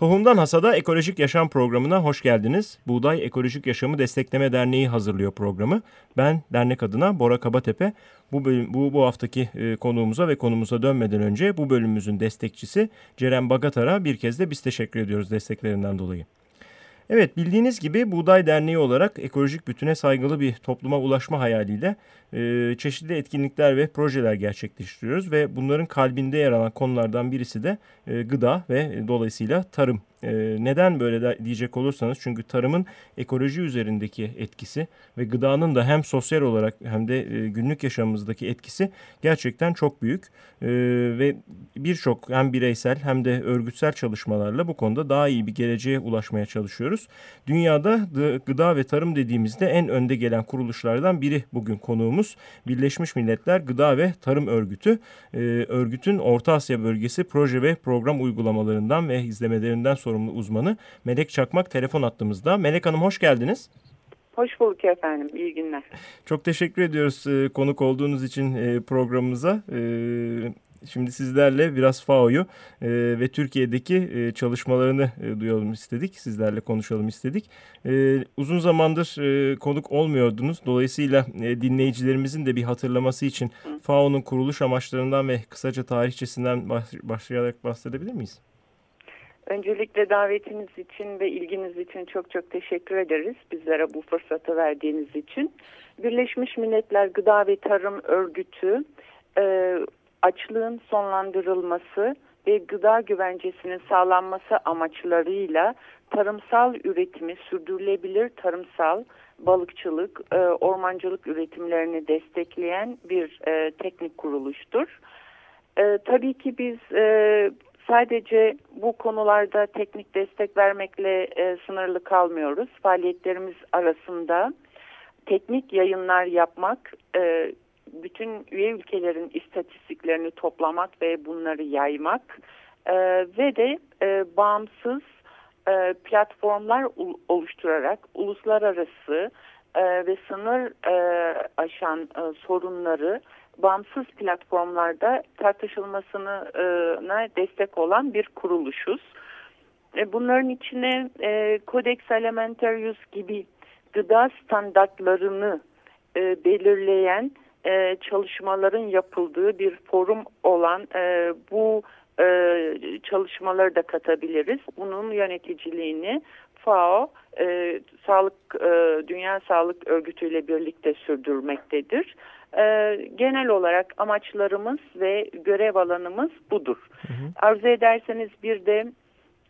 Tohumdan Hasada Ekolojik Yaşam programına hoş geldiniz. Buğday Ekolojik Yaşamı Destekleme Derneği hazırlıyor programı. Ben dernek adına Bora Kabatepe. Bu, bölüm, bu, bu haftaki e, konuğumuza ve konumuza dönmeden önce bu bölümümüzün destekçisi Ceren Bagatar'a bir kez de biz teşekkür ediyoruz desteklerinden dolayı. Evet bildiğiniz gibi Buğday Derneği olarak ekolojik bütüne saygılı bir topluma ulaşma hayaliyle e, çeşitli etkinlikler ve projeler gerçekleştiriyoruz ve bunların kalbinde yer alan konulardan birisi de e, gıda ve dolayısıyla tarım. E, neden böyle diyecek olursanız çünkü tarımın ekoloji üzerindeki etkisi ve gıdanın da hem sosyal olarak hem de e, günlük yaşamımızdaki etkisi gerçekten çok büyük e, ve birçok hem bireysel hem de örgütsel çalışmalarla bu konuda daha iyi bir geleceğe ulaşmaya çalışıyoruz. Dünyada gıda ve tarım dediğimizde en önde gelen kuruluşlardan biri bugün konuğumuz Birleşmiş Milletler Gıda ve Tarım Örgütü. E, örgütün Orta Asya bölgesi proje ve program uygulamalarından ve izlemelerinden sorumlu uzmanı Melek Çakmak telefon attığımızda. Melek Hanım hoş geldiniz. Hoş bulduk efendim. İyi günler. Çok teşekkür ediyoruz e, konuk olduğunuz için e, programımıza. Şimdi sizlerle biraz FAO'yu e, ve Türkiye'deki e, çalışmalarını e, duyalım istedik. Sizlerle konuşalım istedik. E, uzun zamandır e, konuk olmuyordunuz. Dolayısıyla e, dinleyicilerimizin de bir hatırlaması için FAO'nun kuruluş amaçlarından ve kısaca tarihçesinden başlayarak bahsedebilir miyiz? Öncelikle davetiniz için ve ilginiz için çok çok teşekkür ederiz. Bizlere bu fırsatı verdiğiniz için. Birleşmiş Milletler Gıda ve Tarım Örgütü e, açlığın sonlandırılması ve gıda güvencesinin sağlanması amaçlarıyla tarımsal üretimi, sürdürülebilir tarımsal balıkçılık, e, ormancılık üretimlerini destekleyen bir e, teknik kuruluştur. E, tabii ki biz e, sadece bu konularda teknik destek vermekle sınırlı kalmıyoruz. Faaliyetlerimiz arasında teknik yayınlar yapmak, bütün üye ülkelerin istatistiklerini toplamak ve bunları yaymak e, ve de e, bağımsız e, platformlar oluşturarak uluslararası e, ve sınır e, aşan e, sorunları bağımsız platformlarda tartışılmasına destek olan bir kuruluşuz. E, bunların içine e, Codex Alimentarius gibi gıda standartlarını e, belirleyen e, çalışmaların yapıldığı bir forum olan e, bu e, çalışmaları da katabiliriz. Bunun yöneticiliğini FAO e, Sağlık e, Dünya Sağlık Örgütü ile birlikte sürdürmektedir. E, genel olarak amaçlarımız ve görev alanımız budur. Hı hı. Arzu ederseniz bir de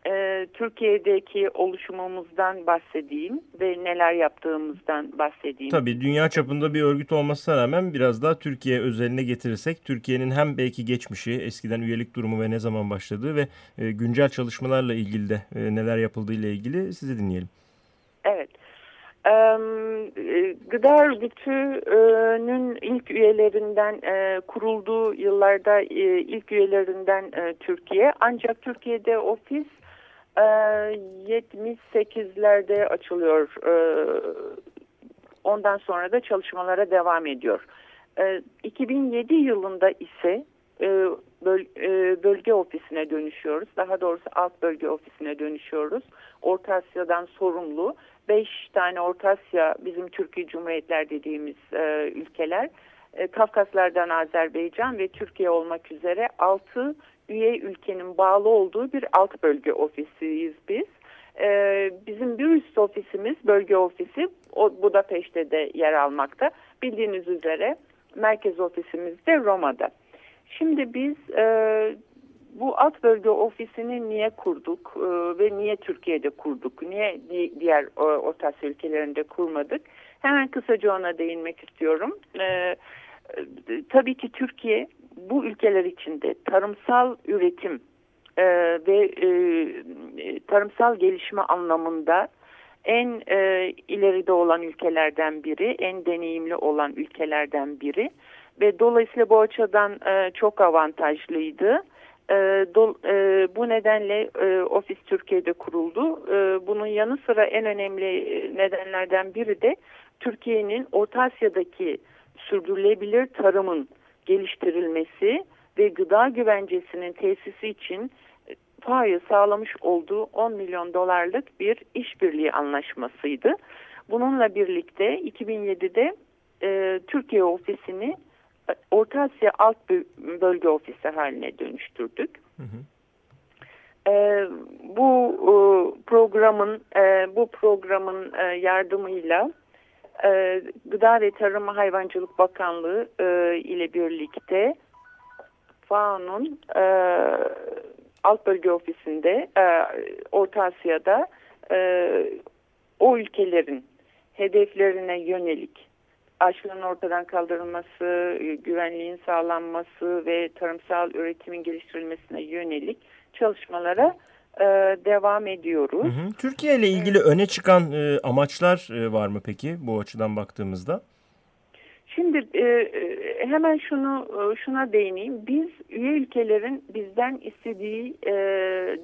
e, Türkiye'deki oluşumumuzdan bahsedeyim ve neler yaptığımızdan bahsedeyim. Tabii dünya çapında bir örgüt olmasına rağmen biraz daha Türkiye özeline getirirsek Türkiye'nin hem belki geçmişi, eskiden üyelik durumu ve ne zaman başladığı ve e, güncel çalışmalarla ilgili de e, neler yapıldığı ile ilgili sizi dinleyelim. Evet. E, Gıda Örgütü'nün ilk üyelerinden e, kurulduğu yıllarda e, ilk üyelerinden e, Türkiye. Ancak Türkiye'de ofis 78'lerde ee, açılıyor. Ee, ondan sonra da çalışmalara devam ediyor. 2007 ee, yılında ise e, e, bölge ofisine dönüşüyoruz. Daha doğrusu alt bölge ofisine dönüşüyoruz. Orta Asya'dan sorumlu 5 tane Orta Asya bizim Türkiye Cumhuriyetler dediğimiz e, ülkeler. Kafkaslardan Azerbaycan ve Türkiye olmak üzere 6 üye ülkenin bağlı olduğu bir alt bölge ofisiyiz biz. Ee, bizim bir üst ofisimiz, bölge ofisi o Budapeşte de yer almakta. Bildiğiniz üzere merkez ofisimiz de Roma'da. Şimdi biz e, bu alt bölge ofisini niye kurduk e, ve niye Türkiye'de kurduk? Niye di diğer e, ülkelerinde kurmadık? Hemen kısaca ona değinmek istiyorum. E, e, tabii ki Türkiye bu ülkeler içinde tarımsal üretim e, ve e, tarımsal gelişme anlamında en e, ileride olan ülkelerden biri, en deneyimli olan ülkelerden biri ve dolayısıyla bu açıdan e, çok avantajlıydı. E, do, e, bu nedenle e, ofis Türkiye'de kuruldu. E, bunun yanı sıra en önemli nedenlerden biri de Türkiye'nin Orta Asya'daki sürdürülebilir tarımın geliştirilmesi ve gıda güvencesinin tesisi için FAO'ya sağlamış olduğu 10 milyon dolarlık bir işbirliği anlaşmasıydı. Bununla birlikte 2007'de e, Türkiye ofisini e, Orta Asya Alt Bölge Ofisi haline dönüştürdük. Hı hı. E, bu e, programın e, bu programın e, yardımıyla e, Gıda ve Tarım Hayvancılık Bakanlığı e, ile birlikte FAO'nun e, alt bölge ofisinde e, Orta Asya'da e, o ülkelerin hedeflerine yönelik açlığın ortadan kaldırılması, güvenliğin sağlanması ve tarımsal üretimin geliştirilmesine yönelik çalışmalara e, devam ediyoruz. Hı hı. Türkiye ile ilgili evet. öne çıkan e, amaçlar e, var mı peki bu açıdan baktığımızda? Şimdi e, hemen şunu şuna değineyim. Biz üye ülkelerin bizden istediği e,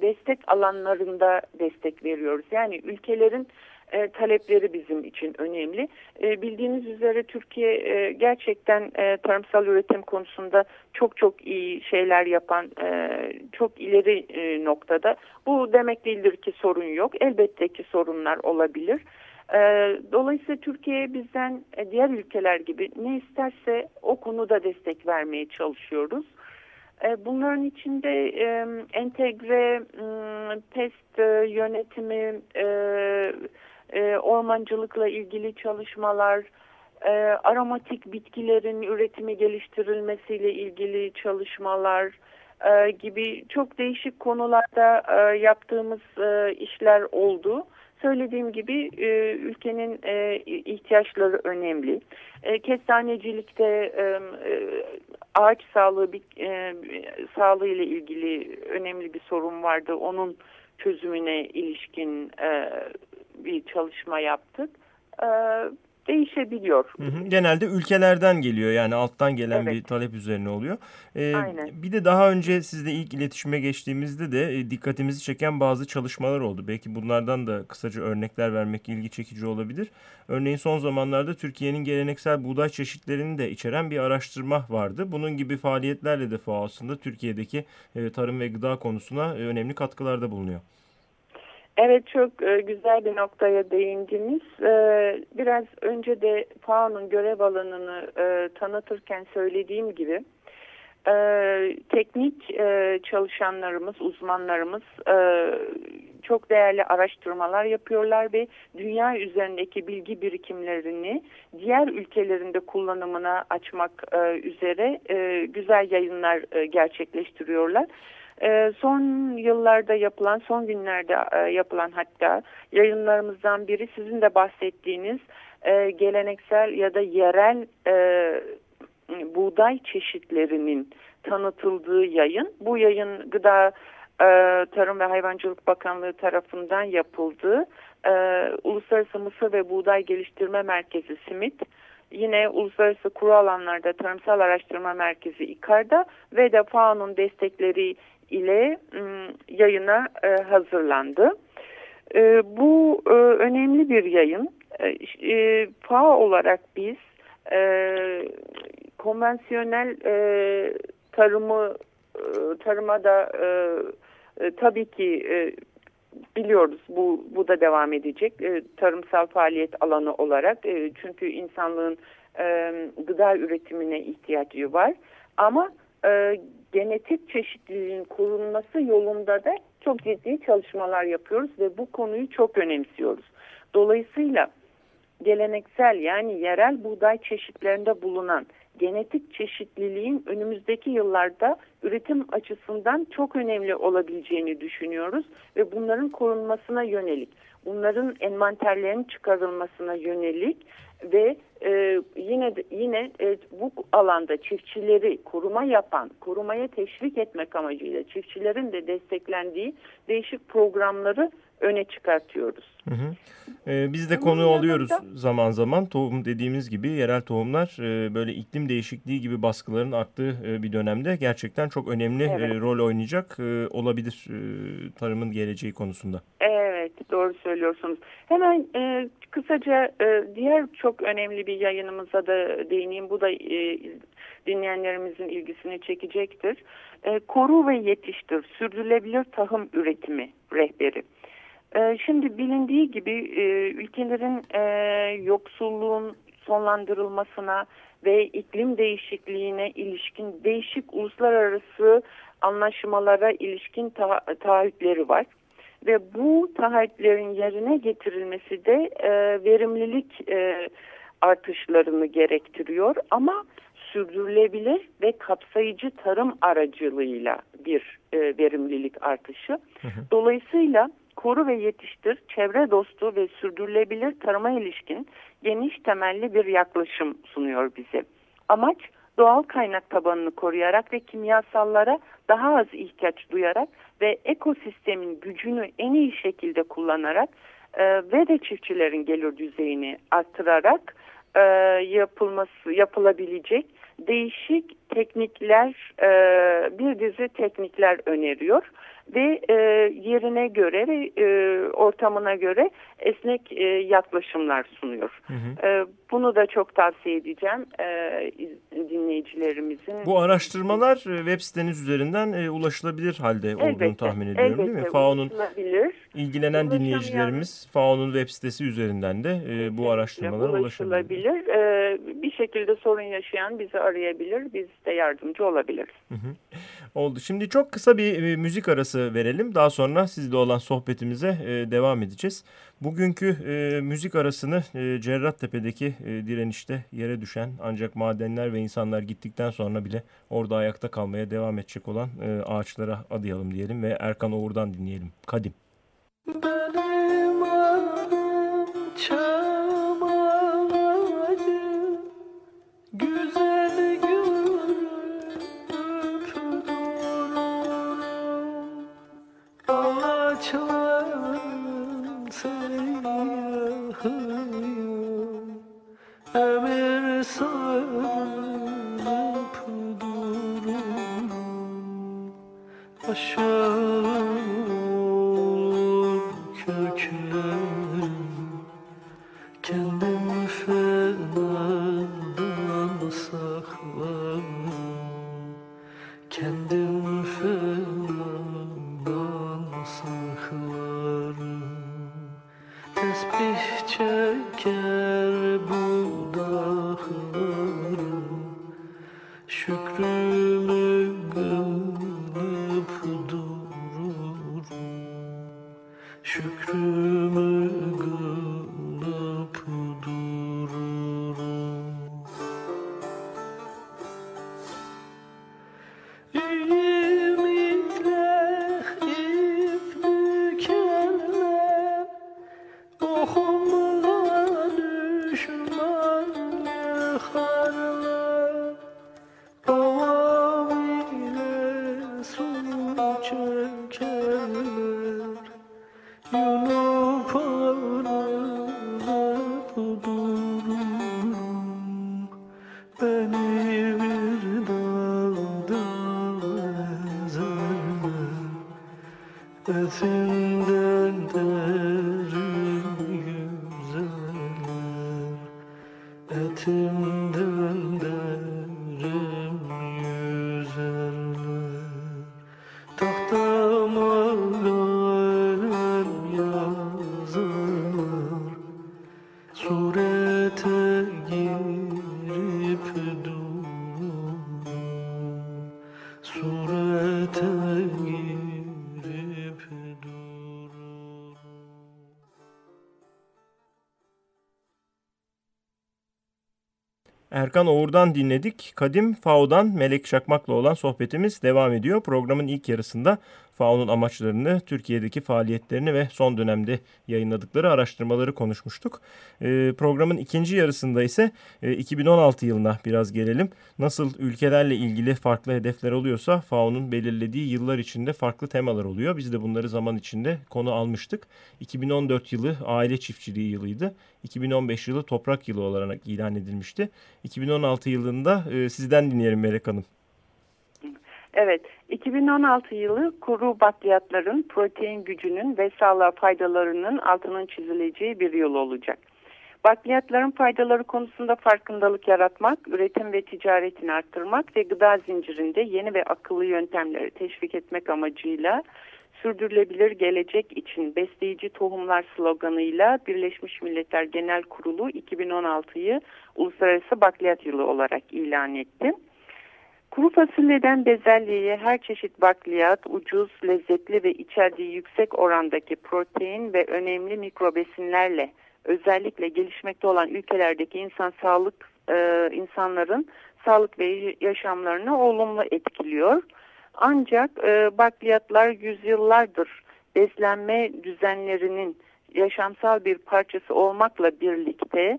destek alanlarında destek veriyoruz. Yani ülkelerin e, talepleri bizim için önemli. E, bildiğiniz üzere Türkiye e, gerçekten e, tarımsal üretim konusunda çok çok iyi şeyler yapan, e, çok ileri e, noktada. Bu demek değildir ki sorun yok. Elbette ki sorunlar olabilir. E, dolayısıyla Türkiye bizden e, diğer ülkeler gibi ne isterse o konuda destek vermeye çalışıyoruz. E, bunların içinde e, entegre pest e, yönetimi, e, ormancılıkla ilgili çalışmalar, e, aromatik bitkilerin üretimi geliştirilmesiyle ilgili çalışmalar e, gibi çok değişik konularda e, yaptığımız e, işler oldu. Söylediğim gibi e, ülkenin e, ihtiyaçları önemli. E, kestanecilikte e, e, ağaç sağlığı e, sağlığı ile ilgili önemli bir sorun vardı. Onun çözümüne ilişkin e, bir çalışma yaptık. E, değişebiliyor. Hı hı. Genelde ülkelerden geliyor yani alttan gelen evet. bir talep üzerine oluyor. Ee, Aynen. Bir de daha önce sizle ilk iletişime geçtiğimizde de e, dikkatimizi çeken bazı çalışmalar oldu. Belki bunlardan da kısaca örnekler vermek ilgi çekici olabilir. Örneğin son zamanlarda Türkiye'nin geleneksel buğday çeşitlerini de içeren bir araştırma vardı. Bunun gibi faaliyetlerle de FAO aslında Türkiye'deki e, tarım ve gıda konusuna e, önemli katkılarda bulunuyor. Evet çok e, güzel bir noktaya değindiniz. E, biraz önce de FAO'nun görev alanını e, tanıtırken söylediğim gibi teknik çalışanlarımız, uzmanlarımız çok değerli araştırmalar yapıyorlar ve dünya üzerindeki bilgi birikimlerini diğer ülkelerinde kullanımına açmak üzere güzel yayınlar gerçekleştiriyorlar. E, son yıllarda yapılan, son günlerde e, yapılan hatta yayınlarımızdan biri sizin de bahsettiğiniz e, geleneksel ya da yerel e, buğday çeşitlerinin tanıtıldığı yayın. Bu yayın Gıda Tarım ve Hayvancılık Bakanlığı tarafından yapıldı. Uluslararası Mısır ve Buğday Geliştirme Merkezi SIMIT, yine Uluslararası Kuru Alanlarda Tarımsal Araştırma Merkezi İKAR'da ve de FAO'nun destekleri ile yayına e, hazırlandı. E, bu e, önemli bir yayın. FAO olarak biz konvansiyonel tarımı tarıma da tabii ki biliyoruz bu bu da devam edecek tarımsal faaliyet alanı olarak çünkü insanlığın gıda üretimine ihtiyacı var ama genetik çeşitliliğin korunması yolunda da çok ciddi çalışmalar yapıyoruz ve bu konuyu çok önemsiyoruz. Dolayısıyla geleneksel yani yerel buğday çeşitlerinde bulunan genetik çeşitliliğin önümüzdeki yıllarda üretim açısından çok önemli olabileceğini düşünüyoruz ve bunların korunmasına yönelik, bunların envanterlerin çıkarılmasına yönelik ve e, yine yine e, bu alanda çiftçileri koruma yapan, korumaya teşvik etmek amacıyla çiftçilerin de desteklendiği değişik programları öne çıkartıyoruz. Hı hı. Ee, biz de konu alıyoruz zaman zaman. Tohum dediğimiz gibi yerel tohumlar e, böyle iklim değişikliği gibi baskıların arttığı e, bir dönemde gerçekten gerçekten çok önemli evet. e, rol oynayacak e, olabilir e, tarımın geleceği konusunda. Evet doğru söylüyorsunuz. Hemen e, kısaca e, diğer çok önemli bir yayınımıza da değineyim. Bu da e, dinleyenlerimizin ilgisini çekecektir. E, koru ve yetiştir sürdürülebilir tahım üretimi rehberi. E, şimdi bilindiği gibi e, ülkelerin e, yoksulluğun sonlandırılmasına ve iklim değişikliğine ilişkin değişik uluslararası anlaşmalara ilişkin ta taahhütleri var. Ve bu taahhütlerin yerine getirilmesi de e, verimlilik e, artışlarını gerektiriyor. Ama sürdürülebilir ve kapsayıcı tarım aracılığıyla bir e, verimlilik artışı. Dolayısıyla koru ve yetiştir, çevre dostu ve sürdürülebilir tarıma ilişkin geniş temelli bir yaklaşım sunuyor bize. Amaç doğal kaynak tabanını koruyarak ve kimyasallara daha az ihtiyaç duyarak ve ekosistemin gücünü en iyi şekilde kullanarak e, ve de çiftçilerin gelir düzeyini arttırarak e, yapılması yapılabilecek değişik teknikler e, bir dizi teknikler öneriyor ve e, yerine göre ve e, ortamına göre esnek e, yaklaşımlar sunuyor. Hı hı. E, bunu da çok tavsiye edeceğim e, dinleyicilerimizin. Bu araştırmalar e, web siteniz üzerinden e, ulaşılabilir halde elbette, olduğunu tahmin ediyorum elbette, değil mi? FAO'nun ilgilenen dinleyicilerimiz FAO'nun web sitesi üzerinden de e, bu araştırmalara ulaşılabilir. E, bir şekilde sorun yaşayan bizi arayabilir, biz de yardımcı olabiliriz. Hı hı. Oldu. Şimdi çok kısa bir e, müzik arası verelim. Daha sonra sizle olan sohbetimize e, devam edeceğiz. Bugünkü e, müzik arasını e, Cerrahtepe'deki e, direnişte yere düşen ancak madenler ve insanlar gittikten sonra bile orada ayakta kalmaya devam edecek olan e, ağaçlara adayalım diyelim ve Erkan Oğur'dan dinleyelim. Kadim. Benim adım Erkan Oğur'dan dinledik. Kadim Fao'dan Melek Şakmak'la olan sohbetimiz devam ediyor. Programın ilk yarısında FAO'nun amaçlarını, Türkiye'deki faaliyetlerini ve son dönemde yayınladıkları araştırmaları konuşmuştuk. E, programın ikinci yarısında ise e, 2016 yılına biraz gelelim. Nasıl ülkelerle ilgili farklı hedefler oluyorsa FAO'nun belirlediği yıllar içinde farklı temalar oluyor. Biz de bunları zaman içinde konu almıştık. 2014 yılı aile çiftçiliği yılıydı. 2015 yılı toprak yılı olarak ilan edilmişti. 2016 yılında e, sizden dinleyelim Melek Hanım. Evet, 2016 yılı kuru bakliyatların protein gücünün ve sağlığa faydalarının altının çizileceği bir yıl olacak. Bakliyatların faydaları konusunda farkındalık yaratmak, üretim ve ticaretini arttırmak ve gıda zincirinde yeni ve akıllı yöntemleri teşvik etmek amacıyla sürdürülebilir gelecek için besleyici tohumlar sloganıyla Birleşmiş Milletler Genel Kurulu 2016'yı Uluslararası Bakliyat Yılı olarak ilan etti. Kuru fasulyeden bezelyeye her çeşit bakliyat ucuz, lezzetli ve içerdiği yüksek orandaki protein ve önemli mikrobesinlerle özellikle gelişmekte olan ülkelerdeki insan sağlık e, insanların sağlık ve yaşamlarını olumlu etkiliyor. Ancak e, bakliyatlar yüzyıllardır beslenme düzenlerinin yaşamsal bir parçası olmakla birlikte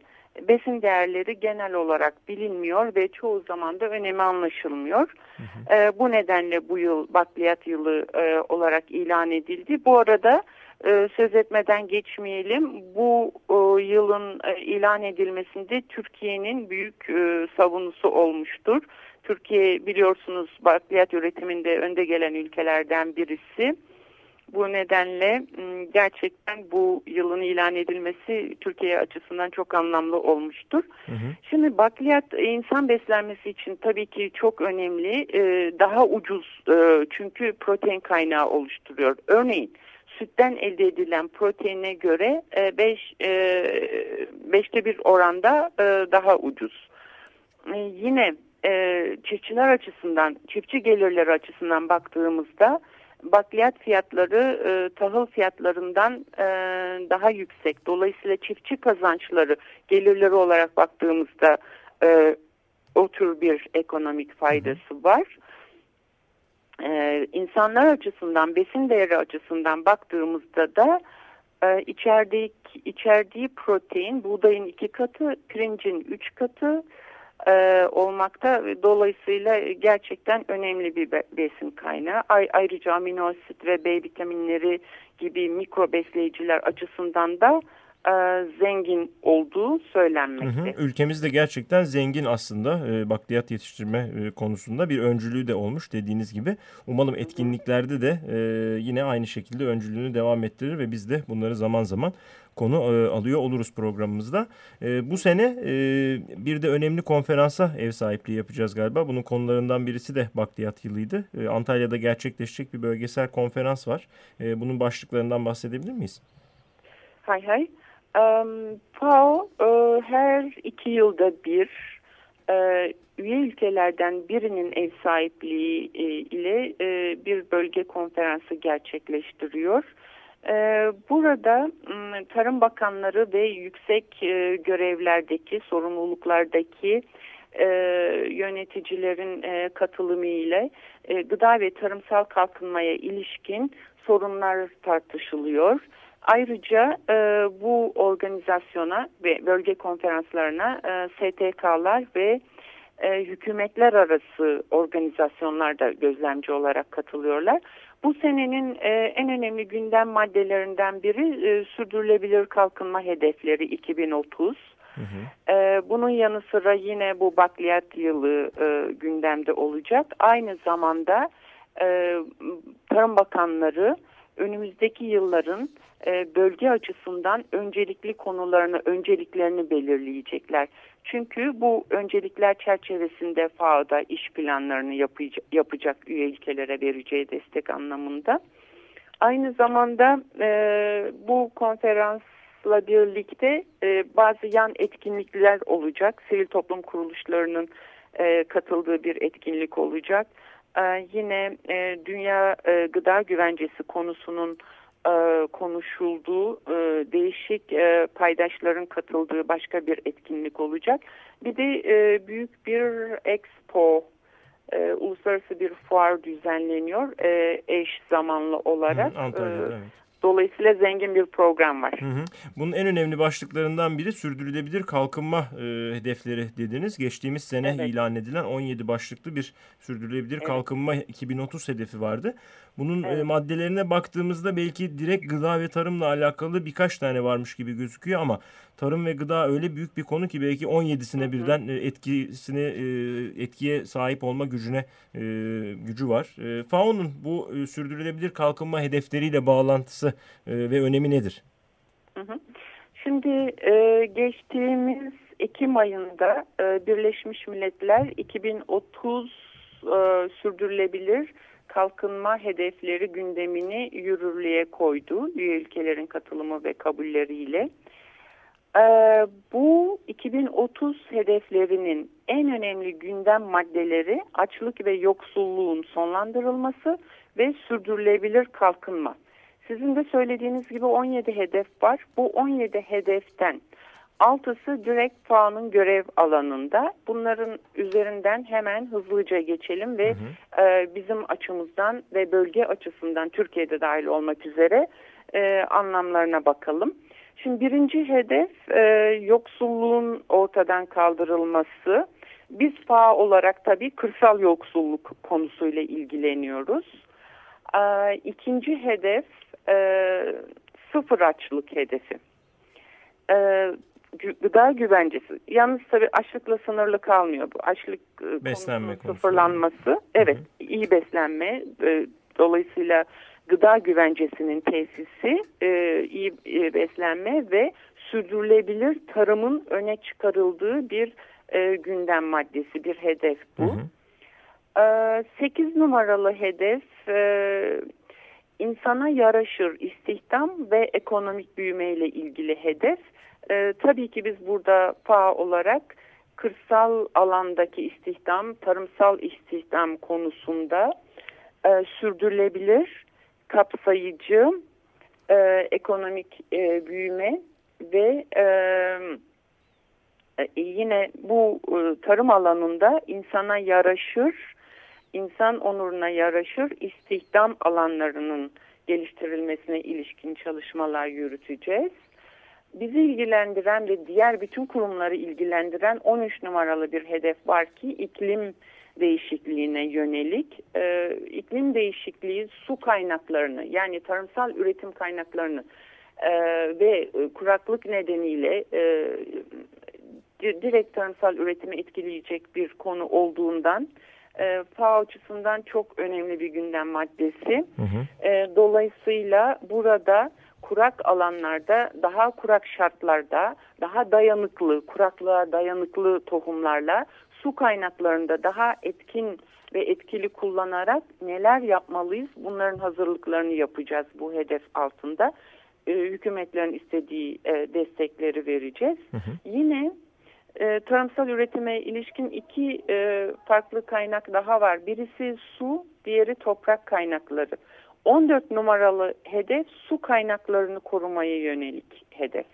besin değerleri genel olarak bilinmiyor ve çoğu zaman da önemi anlaşılmıyor. Hı hı. E, bu nedenle bu yıl bakliyat yılı e, olarak ilan edildi. Bu arada e, söz etmeden geçmeyelim. Bu e, yılın e, ilan edilmesinde Türkiye'nin büyük e, savunusu olmuştur. Türkiye biliyorsunuz bakliyat üretiminde önde gelen ülkelerden birisi. Bu nedenle gerçekten bu yılın ilan edilmesi Türkiye açısından çok anlamlı olmuştur. Hı hı. Şimdi bakliyat insan beslenmesi için tabii ki çok önemli. Daha ucuz çünkü protein kaynağı oluşturuyor. Örneğin sütten elde edilen proteine göre 5 beşte bir oranda daha ucuz. Yine çiftçiler açısından, çiftçi gelirleri açısından baktığımızda bakliyat fiyatları e, tahıl fiyatlarından e, daha yüksek. Dolayısıyla çiftçi kazançları gelirleri olarak baktığımızda e, o tür bir ekonomik faydası var. E, insanlar açısından, besin değeri açısından baktığımızda da e, içerdiği, içerdiği protein buğdayın iki katı, pirincin üç katı, e, olmakta. Dolayısıyla gerçekten önemli bir besin kaynağı. ayrıca amino asit ve B vitaminleri gibi mikro besleyiciler açısından da e, zengin olduğu söylenmekte. Hı hı. Ülkemiz de gerçekten zengin aslında e, bakliyat yetiştirme e, konusunda bir öncülüğü de olmuş dediğiniz gibi. Umalım etkinliklerde de e, yine aynı şekilde öncülüğünü devam ettirir ve biz de bunları zaman zaman konu e, alıyor oluruz programımızda. E, bu sene e, bir de önemli konferansa ev sahipliği yapacağız galiba. Bunun konularından birisi de bakliyat yılıydı. E, Antalya'da gerçekleşecek bir bölgesel konferans var. E, bunun başlıklarından bahsedebilir miyiz? Hay hay. Um, FAO e, her iki yılda bir e, üye ülkelerden birinin ev sahipliği e, ile e, bir bölge konferansı gerçekleştiriyor. E, burada Tarım Bakanları ve yüksek e, görevlerdeki, sorumluluklardaki e, yöneticilerin e, katılımı ile e, gıda ve tarımsal kalkınmaya ilişkin sorunlar tartışılıyor. Ayrıca e, bu organizasyona ve bölge konferanslarına e, STK'lar ve e, hükümetler arası organizasyonlar da gözlemci olarak katılıyorlar. Bu senenin e, en önemli gündem maddelerinden biri e, sürdürülebilir kalkınma hedefleri 2030. Hı hı. E, bunun yanı sıra yine bu bakliyat yılı e, gündemde olacak. Aynı zamanda e, Tarım Bakanları önümüzdeki yılların e, bölge açısından öncelikli konularını, önceliklerini belirleyecekler. Çünkü bu öncelikler çerçevesinde FAO'da iş planlarını yapacak, yapacak üye ülkelere vereceği destek anlamında. Aynı zamanda e, bu konferansla birlikte e, bazı yan etkinlikler olacak. Sivil toplum kuruluşlarının e, katıldığı bir etkinlik olacak. E, yine e, Dünya e, Gıda Güvencesi konusunun konuşulduğu değişik paydaşların katıldığı başka bir etkinlik olacak. Bir de büyük bir expo e, uluslararası bir fuar düzenleniyor e, eş zamanlı olarak. Hı, Antalya'da, e, evet. Dolayısıyla zengin bir program var. Hı hı. Bunun en önemli başlıklarından biri sürdürülebilir kalkınma e, hedefleri dediniz. Geçtiğimiz sene evet. ilan edilen 17 başlıklı bir sürdürülebilir evet. kalkınma 2030 hedefi vardı. Bunun evet. maddelerine baktığımızda belki direkt gıda ve tarımla alakalı birkaç tane varmış gibi gözüküyor ama tarım ve gıda öyle büyük bir konu ki belki 17'sine birden etkisini etkiye sahip olma gücüne gücü var. FAO'nun bu sürdürülebilir kalkınma hedefleriyle bağlantısı ve önemi nedir? Şimdi e, geçtiğimiz Ekim ayında e, Birleşmiş Milletler 2030 e, sürdürülebilir kalkınma hedefleri gündemini yürürlüğe koydu üye ülkelerin katılımı ve kabulleriyle. E, bu 2030 hedeflerinin en önemli gündem maddeleri açlık ve yoksulluğun sonlandırılması ve sürdürülebilir kalkınma. Sizin de söylediğiniz gibi 17 hedef var. Bu 17 hedeften altısı direkt FAO'nun görev alanında. Bunların üzerinden hemen hızlıca geçelim ve hı hı. E, bizim açımızdan ve bölge açısından Türkiye'de dahil olmak üzere e, anlamlarına bakalım. Şimdi birinci hedef e, yoksulluğun ortadan kaldırılması. Biz FAO olarak tabii kırsal yoksulluk konusuyla ilgileniyoruz. E, ikinci hedef e, sıfır açlık hedefi. E, gıda güvencesi. Yalnız tabii açlıkla sınırlı kalmıyor bu. Açlık e, beslenme sıfırlanması. Evet, hı hı. iyi beslenme. E, dolayısıyla gıda güvencesinin tesisi, e, iyi e, beslenme ve sürdürülebilir tarımın öne çıkarıldığı bir e, gündem maddesi, bir hedef bu. Hı hı. E, 8 numaralı hedef insana yaraşır istihdam ve ekonomik büyüme ile ilgili hedef. E, tabii ki biz burada FA olarak kırsal alandaki istihdam, tarımsal istihdam konusunda e, sürdürülebilir, kapsayıcı e, ekonomik e, büyüme ve e, e yine bu e, tarım alanında insana yaraşır insan onuruna yaraşır istihdam alanlarının geliştirilmesine ilişkin çalışmalar yürüteceğiz. Bizi ilgilendiren ve diğer bütün kurumları ilgilendiren 13 numaralı bir hedef var ki iklim değişikliğine yönelik e, iklim değişikliği su kaynaklarını yani tarımsal üretim kaynaklarını e, ve kuraklık nedeniyle e, direkt tarımsal üretimi etkileyecek bir konu olduğundan e, FAO açısından çok önemli bir gündem maddesi. Hı hı. E, dolayısıyla burada kurak alanlarda daha kurak şartlarda daha dayanıklı kuraklığa dayanıklı tohumlarla su kaynaklarında daha etkin ve etkili kullanarak neler yapmalıyız bunların hazırlıklarını yapacağız bu hedef altında. E, hükümetlerin istediği e, destekleri vereceğiz. Hı hı. Yine e, tarımsal üretime ilişkin iki e, farklı kaynak daha var. Birisi su, diğeri toprak kaynakları. 14 numaralı hedef su kaynaklarını korumaya yönelik hedef.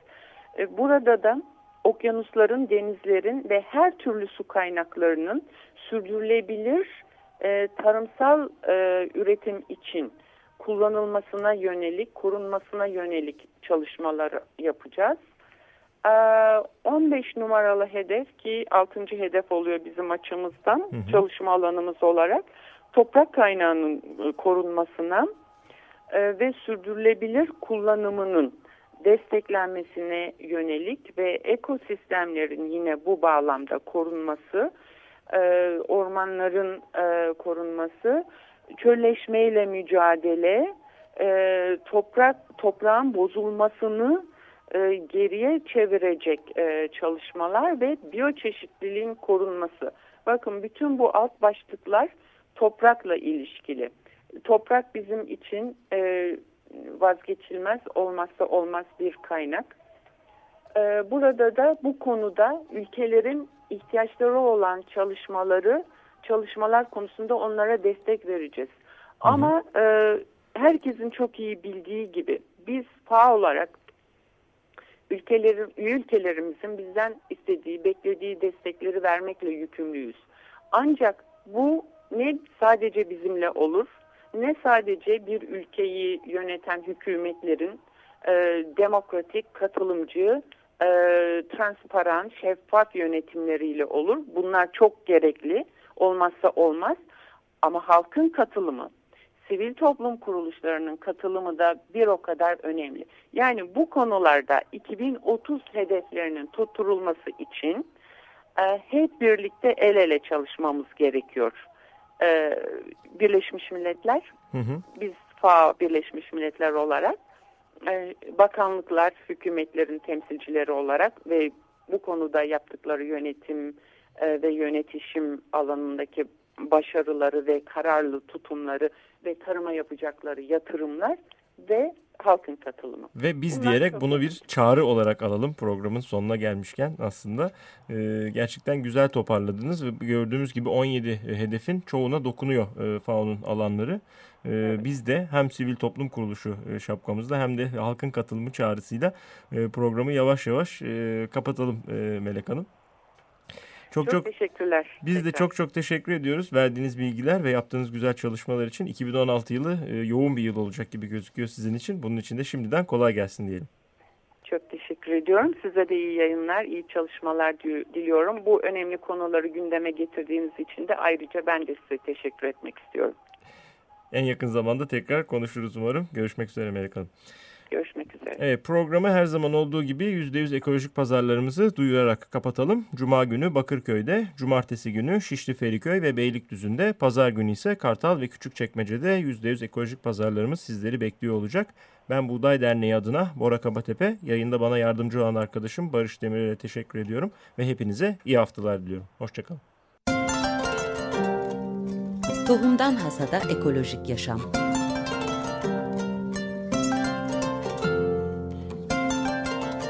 E, burada da okyanusların, denizlerin ve her türlü su kaynaklarının sürdürülebilir e, tarımsal e, üretim için kullanılmasına yönelik, korunmasına yönelik çalışmalar yapacağız. 15 ee, numaralı hedef ki 6. hedef oluyor bizim açımızdan hı hı. çalışma alanımız olarak toprak kaynağının e, korunmasına e, ve sürdürülebilir kullanımının desteklenmesine yönelik ve ekosistemlerin yine bu bağlamda korunması, e, ormanların korunması, çölleşmeyle mücadele, toprak toprağın bozulmasını e, geriye çevirecek e, çalışmalar ve biyoçeşitliliğin korunması. Bakın bütün bu alt başlıklar toprakla ilişkili. Toprak bizim için e, vazgeçilmez, olmazsa olmaz bir kaynak. E, burada da bu konuda ülkelerin ihtiyaçları olan çalışmaları, çalışmalar konusunda onlara destek vereceğiz. Hı hı. Ama e, herkesin çok iyi bildiği gibi biz FA olarak ülkelerin, ülkelerimizin bizden istediği, beklediği destekleri vermekle yükümlüyüz. Ancak bu ne sadece bizimle olur, ne sadece bir ülkeyi yöneten hükümetlerin e, demokratik, katılımcı, e, transparan, şeffaf yönetimleriyle olur. Bunlar çok gerekli, olmazsa olmaz. Ama halkın katılımı, sivil toplum kuruluşlarının katılımı da bir o kadar önemli. Yani bu konularda 2030 hedeflerinin tutturulması için e, hep birlikte el ele çalışmamız gerekiyor. E, Birleşmiş Milletler, hı hı. biz FAO Birleşmiş Milletler olarak, e, bakanlıklar, hükümetlerin temsilcileri olarak ve bu konuda yaptıkları yönetim e, ve yönetişim alanındaki başarıları ve kararlı tutumları ve tarıma yapacakları yatırımlar ve halkın katılımı. Ve biz Bunlar diyerek bunu bir çağrı olarak alalım programın sonuna gelmişken aslında e, gerçekten güzel toparladınız ve gördüğümüz gibi 17 hedefin çoğuna dokunuyor e, FAO'nun alanları. E, evet. Biz de hem sivil toplum kuruluşu e, şapkamızda hem de halkın katılımı çağrısıyla e, programı yavaş yavaş e, kapatalım e, Melek Hanım. Çok, çok teşekkürler. Biz tekrar. de çok çok teşekkür ediyoruz verdiğiniz bilgiler ve yaptığınız güzel çalışmalar için. 2016 yılı e, yoğun bir yıl olacak gibi gözüküyor sizin için. Bunun için de şimdiden kolay gelsin diyelim. Çok teşekkür ediyorum. Size de iyi yayınlar, iyi çalışmalar diliyorum. Bu önemli konuları gündeme getirdiğiniz için de ayrıca ben de size teşekkür etmek istiyorum. En yakın zamanda tekrar konuşuruz umarım. Görüşmek üzere Melek Hanım. Görüşmek üzere. Evet, programı her zaman olduğu gibi %100 ekolojik pazarlarımızı duyurarak kapatalım. Cuma günü Bakırköy'de, cumartesi günü Şişli Feriköy ve Beylikdüzü'nde, pazar günü ise Kartal ve Küçükçekmece'de %100 ekolojik pazarlarımız sizleri bekliyor olacak. Ben Buğday Derneği adına Bora Kabatepe, yayında bana yardımcı olan arkadaşım Barış Demirel'e teşekkür ediyorum ve hepinize iyi haftalar diliyorum. Hoşçakalın. Tohumdan Hasada Ekolojik Yaşam